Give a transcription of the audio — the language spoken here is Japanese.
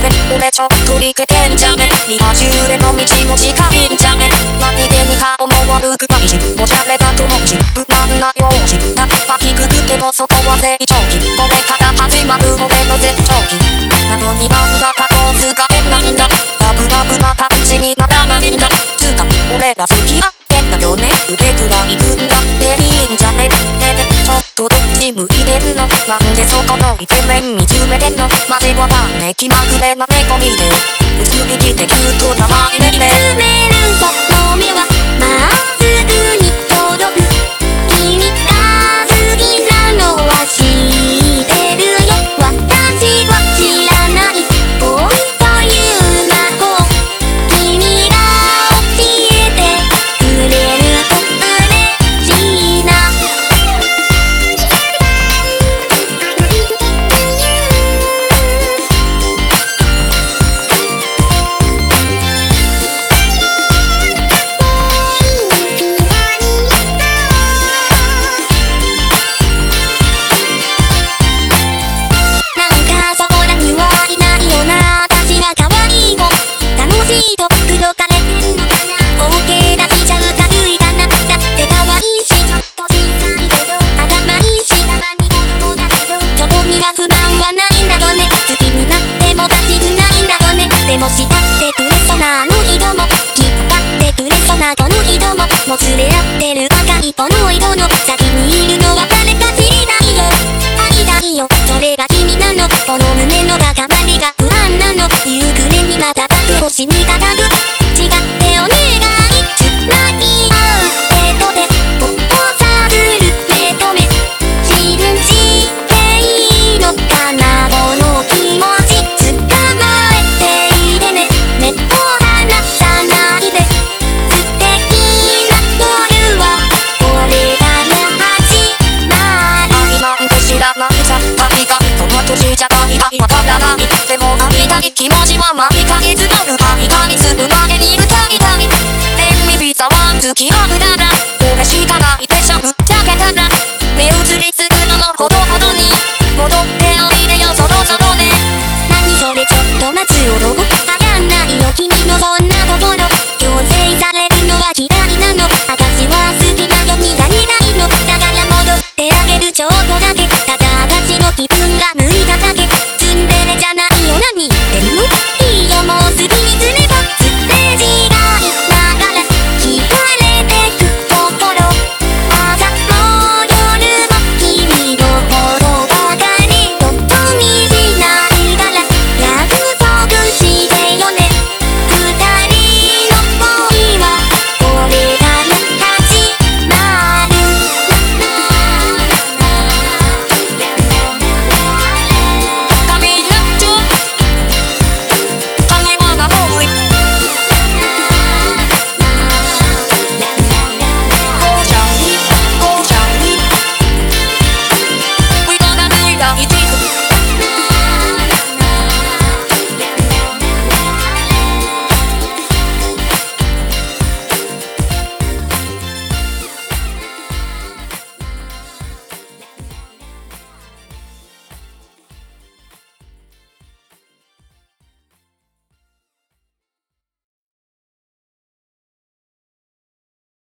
め俺ちょっとリケてんじゃね二波中での道も近いんじゃね何気に顔も悪くないしおしゃれだと思うし無難な用紙たっぱ低くてもそこは成長期これから始まる俺の絶頂期なのになんだかこう使えないんだラブラブな感じにならないんだつうか俺ら好き合ってんだよね腕くらいとどっち向いてんのなんでそこのイケメン見つめてんのマジわかんね気まぐれな猫見て薄引きでキュートなマイネね。詰めるそこの色の先にいるのは誰か知りないよ。愛だよ。それが君なのこの胸の高まりが不安なの夕暮れにまたく星にたたく気持ちは毎ヶ月ある愛がにするまでに歌いた